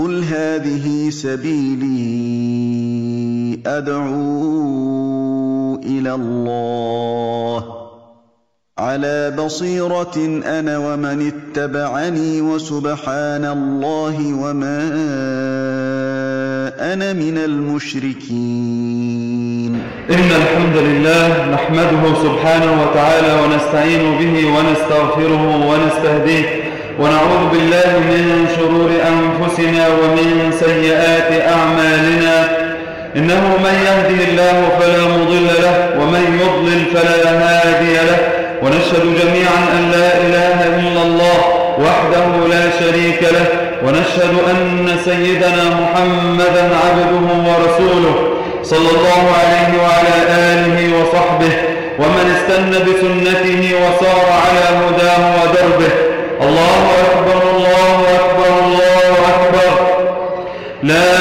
قل هذه سبيلي ادعو إلى الله على بصيره أنا ومن اتبعني وسبحان الله وما أنا من المشركين ان الحمد لله نحمده سبحانه وتعالى ونستعين به ونستغفره ونستهديه ونعوذ بالله من شرور أنفسنا ومن سيئات أعمالنا. إنه من يهدي الله فلا مضل له ومن يضلل فلا هادي له. ونشهد جميعا أن لا إله إلا الله وحده لا شريك له. ونشهد أن سيدنا محمدا عبده ورسوله صلى الله عليه وعلى آله وصحبه ومن استن بسنته وسار على هداه ودربه. الله أكبر الله أكبر الله أكبر. لا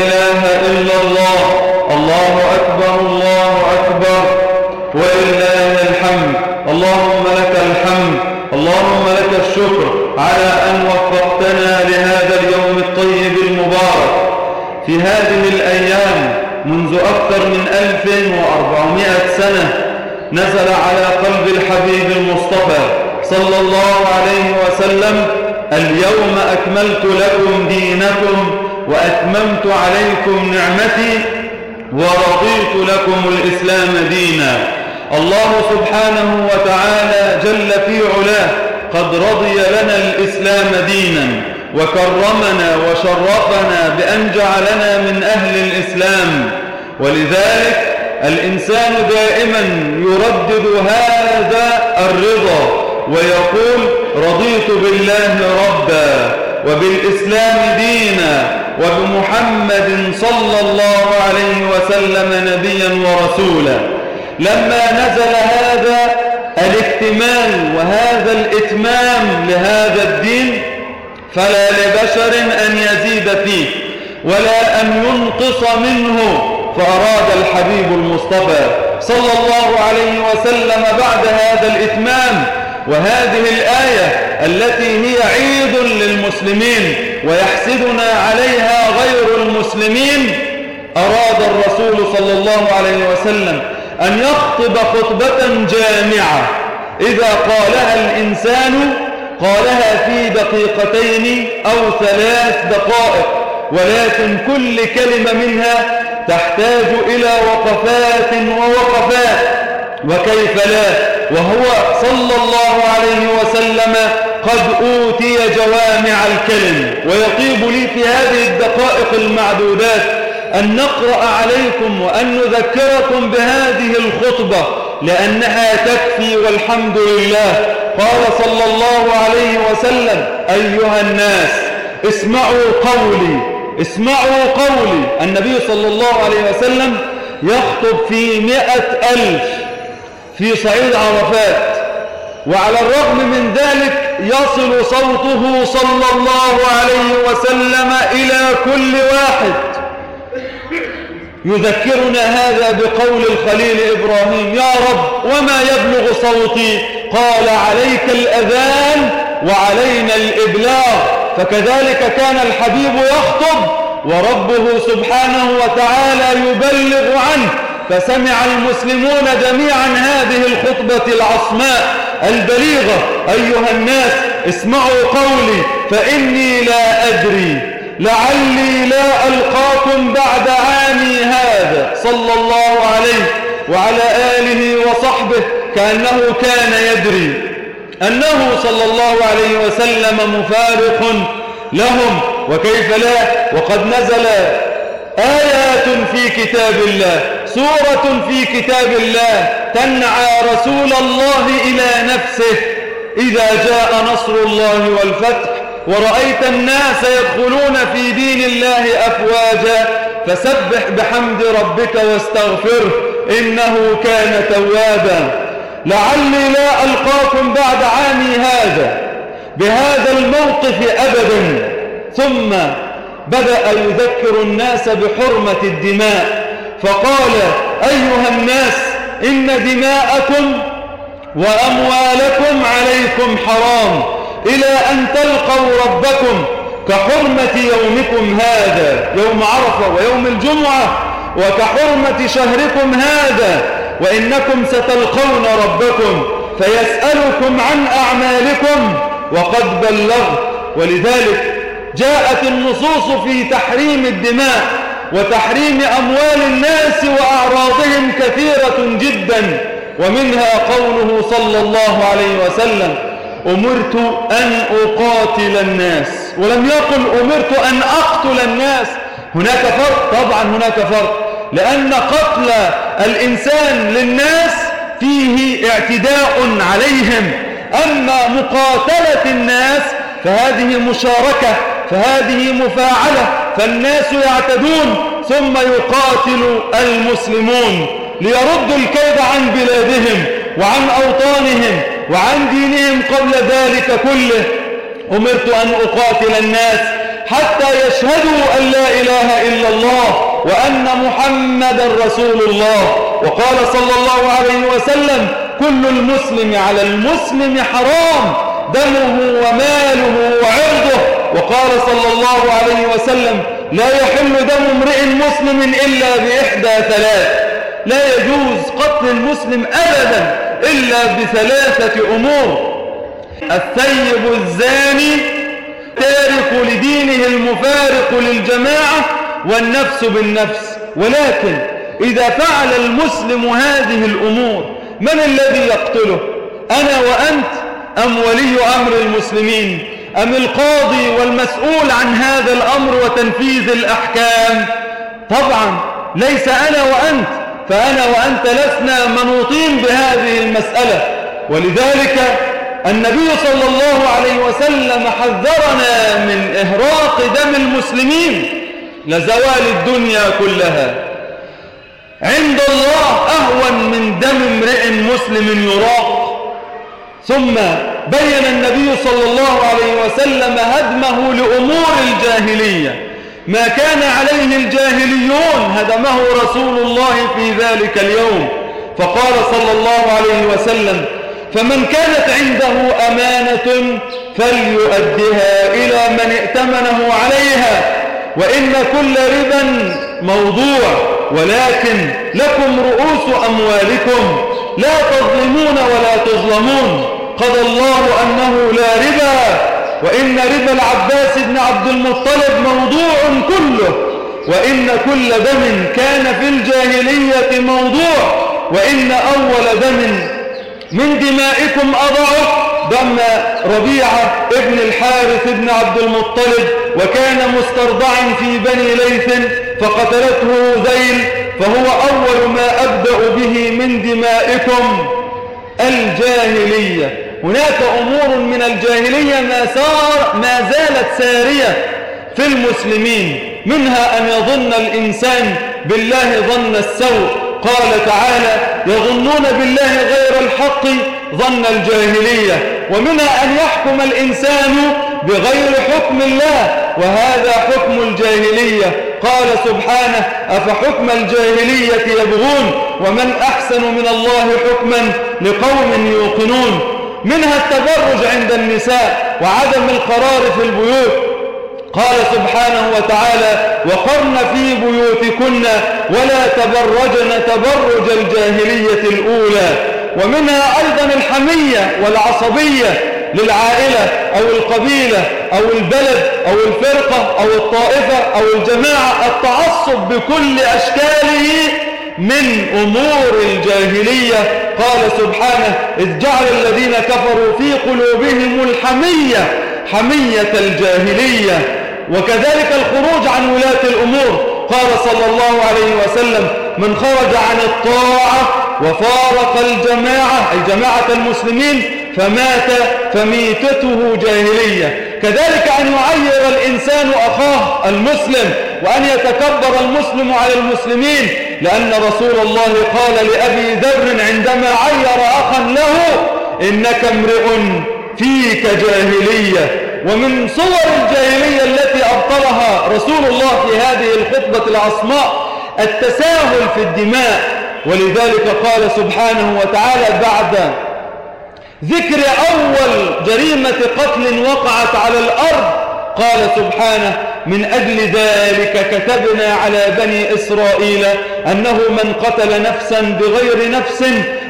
إله إلا الله. الله أكبر الله أكبر. ولله الحمد. اللهم لك الحمد. اللهم لك الشكر على أن وفقتنا لهذا اليوم الطيب المبارك. في هذه الأيام منذ أكثر من ألف وأربعمائة سنة نزل على قلب الحبيب المصطفى صلى الله عليه وسلم اليوم أكملت لكم دينكم وأتممت عليكم نعمتي ورضيت لكم الإسلام دينا. الله سبحانه وتعالى جل في علاه قد رضي لنا الإسلام دينا وكرمنا وشرفنا بأن جعلنا من أهل الإسلام. ولذلك الإنسان دائما يردد هذا الرضا. ويقول رضيت بالله ربا وبالإسلام دينا وبمحمد صلى الله عليه وسلم نبيا ورسولا. لما نزل هذا الاكتمال وهذا الإتمام لهذا الدين فلا لبشر أن يزيد فيه ولا أن ينقص منه فأراد الحبيب المصطفى صلى الله عليه وسلم بعد هذا الإتمام وهذه الآية التي هي عيد للمسلمين ويحسدنا عليها غير المسلمين أراد الرسول صلى الله عليه وسلم أن يخطب خطبة جامعة. إذا قالها الإنسان قالها في دقيقتين أو ثلاث دقائق ولكن كل كلمة منها تحتاج إلى وقفات ووقفات وكيف لا؟ وهو صلى الله عليه وسلم قد أوتي جوامع الكلم. ويطيب لي في هذه الدقائق المعدودات أن نقرأ عليكم وأن نذكركم بهذه الخطبة لأنها تكفي والحمد لله. قال صلى الله عليه وسلم أيها الناس اسمعوا قولي اسمعوا قولي. النبي صلى الله عليه وسلم يخطب في مئة ألف. في صعيد عرفات. وعلى الرغم من ذلك يصل صوته صلى الله عليه وسلم إلى كل واحد. يذكرنا هذا بقول الخليل إبراهيم يا رب وما يبلغ صوتي؟ قال عليك الأذان وعلينا الإبلاغ. فكذلك كان الحبيب يخطب وربه سبحانه وتعالى يبلغ عنه. فسمع المسلمون جميعا هذه الخطبة العصماء البليغة. أيها الناس اسمعوا قولي. فإني لا أدري لعلي لا ألقاكم بعد عامي هذا. صلى الله عليه وعلى آله وصحبه كأنه كان يدري أنه صلى الله عليه وسلم مفارق لهم. وكيف لا؟ وقد نزل آيات في كتاب الله. سورة في كتاب الله تنعى رسول الله إلى نفسه إذا جاء نصر الله والفتح ورأيت الناس يدخلون في دين الله أفواجا فسبح بحمد ربك واستغفره إنه كان توابا. لعلي لا ألقاكم بعد عامي هذا بهذا الموقف أبدا. ثم بدأ يذكر الناس بحرمة الدماء فقال أيها الناس إن دماءكم وأموالكم عليكم حرام إلى أن تلقوا ربكم كحرمة يومكم هذا يوم عرفة ويوم الجمعة وكحرمة شهركم هذا وإنكم ستلقون ربكم فيسألكم عن أعمالكم وقد بلغت. ولذلك جاءت النصوص في تحريم الدماء وتحريم أموال الناس وأعراضهم كثيرة جدا ومنها قوله صلى الله عليه وسلم أمرت أن أقاتل الناس. ولم يقل أمرت أن أقتل الناس. هناك فرق؟ طبعا هناك فرق. لأن قتل الإنسان للناس فيه اعتداء عليهم. أما مقاتلة الناس فهذه مشاركة فهذه مفاعلة. فالناس يعتدون ثم يقاتل المسلمون ليردوا الكيد عن بلادهم وعن أوطانهم وعن دينهم قبل ذلك كله. أمرت أن أقاتل الناس حتى يشهدوا أن لا إله إلا الله وأن محمد رسول الله. وقال صلى الله عليه وسلم كل المسلم على المسلم حرام دمه وماله وعرضه. وقال صلى الله عليه وسلم لا يحل دم امرئ مسلم إلا بإحدى ثلاث. لا يجوز قتل المسلم أبدا إلا بثلاثة أمور. الثيب الزاني تارك لدينه المفارق للجماعة والنفس بالنفس. ولكن إذا فعل المسلم هذه الأمور من الذي يقتله؟ أنا وأنت أم ولي أمر المسلمين؟ أم القاضي والمسؤول عن هذا الأمر وتنفيذ الأحكام؟ طبعا ليس أنا وأنت فأنا وأنت لسنا منوطين بهذه المسألة. ولذلك النبي صلى الله عليه وسلم حذرنا من إهراق دم المسلمين لزوال الدنيا كلها. عند الله أهون من دم امرئ مسلم يراق. ثم بين النبي صلى الله عليه وسلم هدمه لأمور الجاهلية. ما كان عليه الجاهليون هدمه رسول الله في ذلك اليوم. فقال صلى الله عليه وسلم فمن كانت عنده أمانة فليؤدها إلى من ائتمنه عليها وإن كل ربا موضوع ولكن لكم رؤوس أموالكم لا تظلمون ولا تظلمون. قضى الله أنه لا ربا وإن ربا العباس بن عبد المطلب موضوع كله وإن كل دم كان في الجاهلية موضوع وإن أول دم من دمائكم أضعه دم ربيعة ابن الحارث ابن عبد المطلب وكان مسترضعا في بني ليث فقتلته ذيل فهو أول ما أبدأ به من دمائكم الجاهلية. هناك أمور من الجاهلية ما, سار ما زالت سارية في المسلمين منها أن يظن الإنسان بالله ظن السوء. قال تعالى يظنون بالله غير الحق ظن الجاهلية ومنها أن يحكم الإنسان بغير حكم الله وهذا حكم الجاهلية. قال سبحانه أفحكم الجاهلية يبغون ومن أحسن من الله حكما لقوم يوقنون. منها التبرج عند النساء وعدم القرار في البيوت. قال سبحانه وتعالى وقرن في بيوتكن ولا تبرجن تبرج الجاهلية الأولى. ومنها أيضا الحمية والعصبية للعائلة أو القبيلة أو البلد أو الفرقة أو الطائفة أو الجماعة التعصب بكل أشكاله من أمور الجاهلية قال سبحانه إذ جعل الذين كفروا في قلوبهم الحمية حمية الجاهلية وكذلك الخروج عن ولاة الأمور. قال صلى الله عليه وسلم من خرج عن الطاعة وفارق الجماعة أي جماعة المسلمين فمات فميتته جاهلية. كذلك أن يعير الإنسان أخاه المسلم وأن يتكبر المسلم على المسلمين لأن رسول الله قال لأبي ذر عندما عير أخا له إنك امرئ فيك جاهلية. ومن صور الجاهلية التي أبطلها رسول الله في هذه الخطبة العصماء التساهل في الدماء. ولذلك قال سبحانه وتعالى بعد ذكر أول جريمة قتل وقعت على الأرض قال سبحانه من أجل ذلك كتبنا على بني إسرائيل أنه من قتل نفسا بغير نفس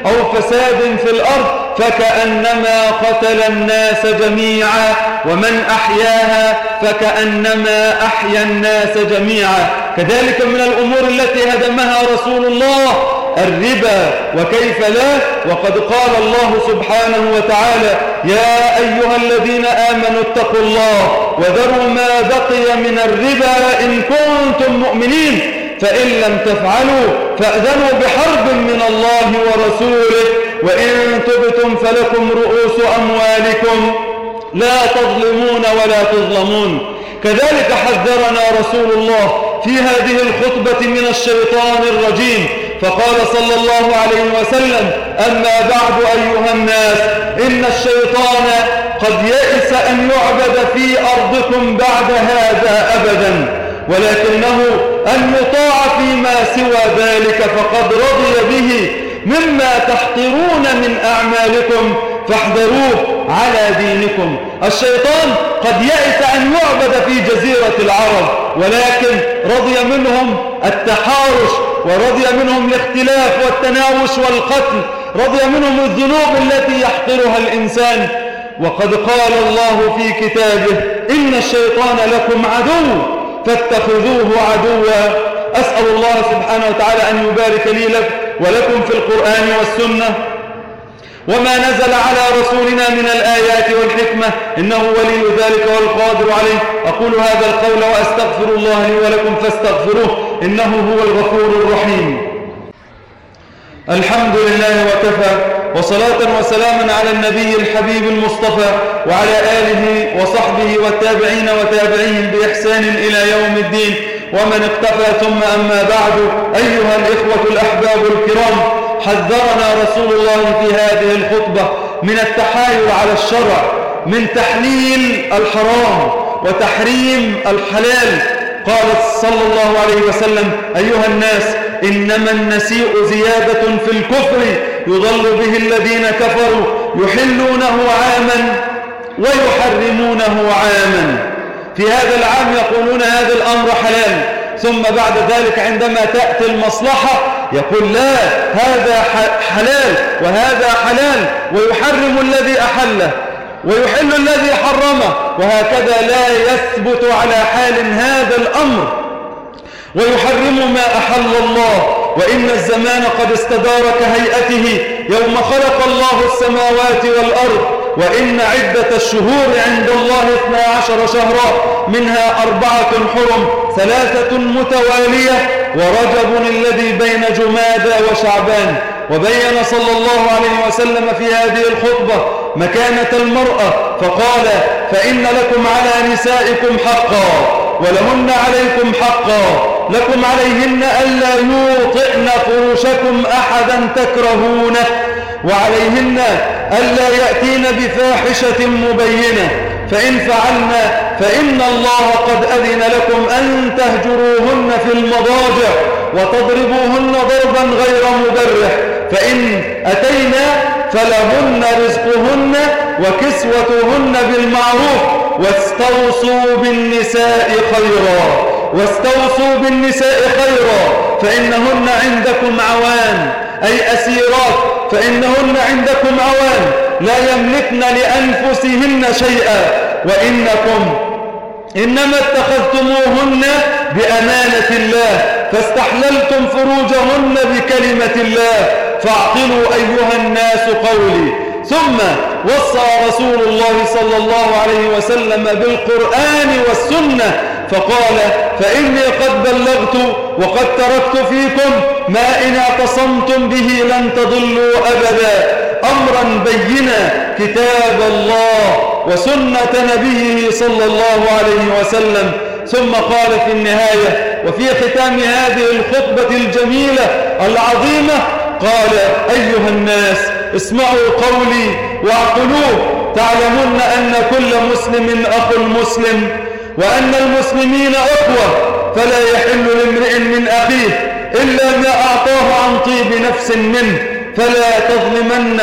أو فساد في الأرض فكأنما قتل الناس جميعا ومن أحياها فكأنما أحيا الناس جميعا. كذلك من الأمور التي هدمها رسول الله الربا وكيف لا؟ وقد قال الله سبحانه وتعالى يا أيها الذين آمنوا اتقوا الله وذروا ما بقي من الربا إن كنتم مؤمنين فإن لم تفعلوا فأذنوا بحرب من الله ورسوله وإن تبتم فلكم رؤوس أموالكم. لا تظلمون ولا تظلمون. كذلك حذرنا رسول الله في هذه الخطبة من الشيطان الرجيم. فقال صلى الله عليه وسلم أما بعد أيها الناس إن الشيطان قد يئس أن يعبد في أرضكم بعد هذا أبدا ولكنه أن يطاع فيما سوى ذلك فقد رضي به مما تحقرون من أعمالكم فاحذروه على دينكم. الشيطان قد يئس أن يعبد في جزيرة العرب ولكن رضي منهم التحارش ورضي منهم الاختلاف والتناوش والقتل رضي منهم الذنوب التي يحقرها الإنسان. وقد قال الله في كتابه إن الشيطان لكم عدو فاتخذوه عدوا. أسأل الله سبحانه وتعالى أن يبارك لي لك ولكم في القرآن والسنة. وما نزل على رسولنا من الآيات والحكمة إنه ولي ذلك والقادر عليه أقول هذا القول وأستغفر الله لي ولكم فاستغفروه إنه هو الغفور الرحيم. الحمد لله وكفى وصلاة وسلاما على النبي الحبيب المصطفى وعلى آله وصحبه والتابعين وتابعيهم بإحسان إلى يوم الدين ومن اقتفى ثم أما بعد أيها الإخوة الأحباب الكرام حذرنا رسول الله في هذه الخطبة من التحايل على الشرع من تحليل الحرام وتحريم الحلال. قال صلى الله عليه وسلم أيها الناس إنما النسيء زيادة في الكفر يضل به الذين كفروا يحلونه عاما ويحرمونه عاما. في هذا العام يقولون هذا الأمر حلال ثم بعد ذلك عندما تأتي المصلحة يقول لا هذا حلال وهذا حلال ويحرم الذي أحله ويحل الذي حرمه وهكذا لا يثبت على حال هذا الأمر. ويحرم ما أحل الله وإن الزمان قد استدار كهيئته يوم خلق الله السماوات والأرض وإن عدة الشهور عند الله اثنا عشر شهرا منها أربعة حرم ثلاثة متوالية ورجب الذي بين جمادى وشعبان وبين صلى الله عليه وسلم في هذه الخطبة مكانة المرأة فقال فإن لكم على نسائكم حقا ولهن عليكم حقا لكم عليهن ألا يوطئن فرشكم أحدا تكرهونه وعليهن ألا يأتين بفاحشة مبينة فإن فعلنا فإن الله قد أذن لكم أن تهجروهن في المضاجع وتضربوهن ضربا غير مبرح فإن أتينا فلهن رزقهن وكسوتهن بالمعروف واستوصوا بالنساء خيرا واستوصوا بالنساء خيرا فإنهن عندكم عوان أي أسيرات فإنهن عندكم عوان لا يملكن لأنفسهن شيئا وإنكم إنما اتخذتموهن بأمانة الله فاستحللتم فروجهن بكلمة الله. فاعقلوا أيها الناس قولي. ثم وصى رسول الله صلى الله عليه وسلم بالقرآن والسنة فقال فإني قد بلغت وقد تركت فيكم ما إن اعتصمتم به لن تضلوا أبدا. أمرا بينا كتاب الله. وسنة نبيه صلى الله عليه وسلم. ثم قال في النهاية وفي ختام هذه الخطبة الجميلة العظيمة قال أيها الناس اسمعوا قولي واعقلوه. تعلمون أن كل مسلم أخ مسلم وأن المسلمين أخوة فلا يحل لامرئ من أخيه إلا ما أعطاه عن طيب نفس منه. فلا تظلمن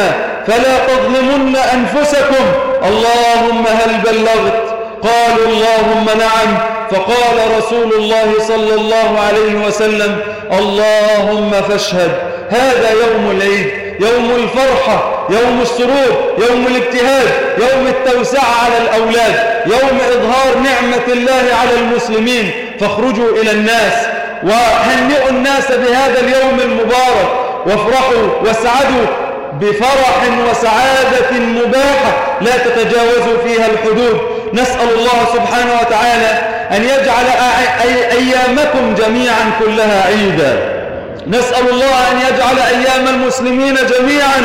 فلا تظلمن أنفسكم. اللهم هل بلغت؟ قالوا اللهم نعم. فقال رسول الله صلى الله عليه وسلم اللهم فاشهد. هذا يوم العيد يوم الفرحة يوم السرور يوم الابتهاج يوم التوسعة على الأولاد يوم إظهار نعمة الله على المسلمين. فاخرجوا إلى الناس. وهنئوا الناس بهذا اليوم المبارك. وافرحوا واسعدوا بفرح وسعادة مباحة لا تتجاوزوا فيها الحدود. نسأل الله سبحانه وتعالى أن يجعل أيامكم جميعا كلها عيدا. نسأل الله أن يجعل أيام المسلمين جميعا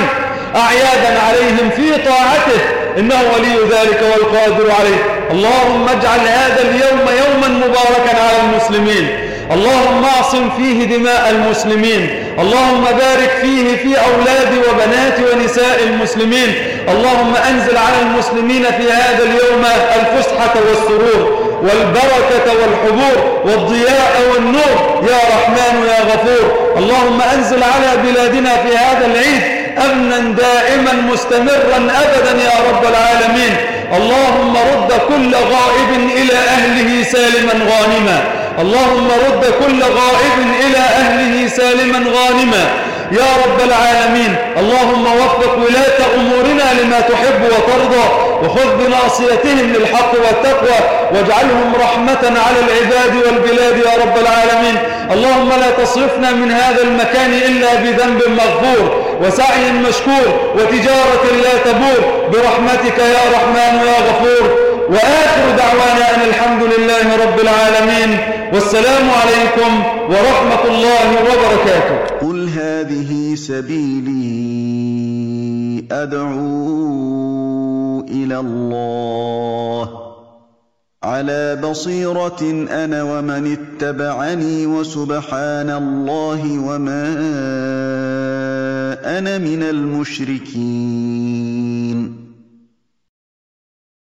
أعيادا عليهم في طاعته. إنه ولي ذلك والقادر عليه. اللهم اجعل هذا اليوم يوما مباركا على المسلمين. اللهم اعصم فيه دماء المسلمين. اللهم بارك فيه في أولاد وبنات ونساء المسلمين. اللهم أنزل على المسلمين في هذا اليوم الفسحة والسرور والبركة والحبور والضياء والنور. يا رحمن يا غفور. اللهم أنزل على بلادنا في هذا العيد أمنا دائما مستمرا أبدا يا رب العالمين. اللهم رد كل غائب إلى أهله سالما غانما. اللهم رد كل غائب إلى أهله سالما غانما. يا رب العالمين اللهم وفق ولاة أمورنا لما تحب وترضى وخذ بناصيتهم للحق والتقوى واجعلهم رحمة على العباد والبلاد يا رب العالمين. اللهم لا تصرفنا من هذا المكان إلا بذنب مغفور وسعي مشكور وتجارة لا تبور. برحمتك يا رحمن يا غفور. وآخر دعوانا أن الحمد لله رب العالمين. والسلام عليكم ورحمة الله وبركاته. قل هذه سبيلي أدعو إلى الله. على بصيرة أنا ومن اتبعني وسبحان الله وما أنا من المشركين.